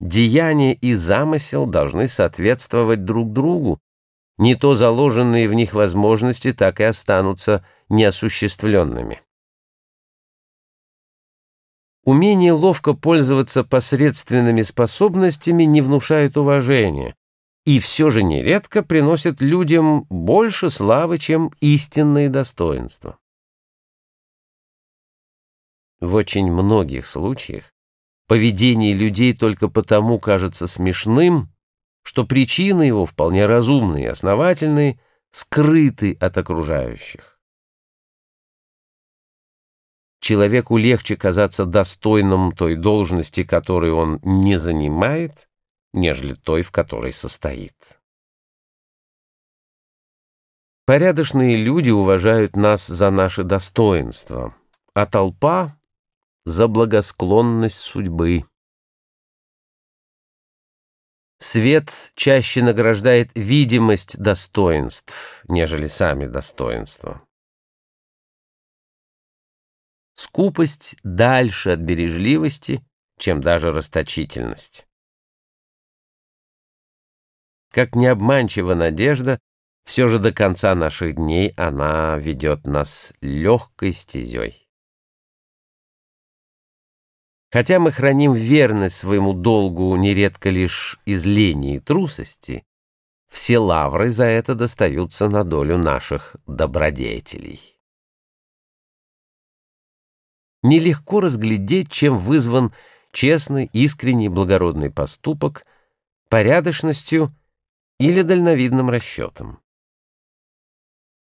Деяние и замысел должны соответствовать друг другу. Не то заложенные в них возможности так и останутся неосуществленными. Умение ловко пользоваться посредственными способностями не внушает уважения, и все же нередко приносит людям больше славы, чем истинные достоинства. В очень многих случаях поведение людей только потому кажется смешным, что причины его, вполне разумные и основательные, скрыты от окружающих. Человеку легче казаться достойным той должности, которую он не занимает, нежели той, в которой состоит. Порядочные люди уважают нас за наши достоинства, а толпа за благосклонность судьбы. Свет чаще награждает видимость достоинств, нежели сами достоинства. Скупость дальше от бережливости, чем даже расточительность. Как необманчива надежда, все же до конца наших дней она ведет нас легкой стезей. Хотя мы храним верность своему долгу нередко лишь из лени и трусости, все лавры за это достаются на долю наших добродетелей. Нелегко разглядеть, чем вызван честный, искренний, благородный поступок, порядочностью или дальновидным расчетом.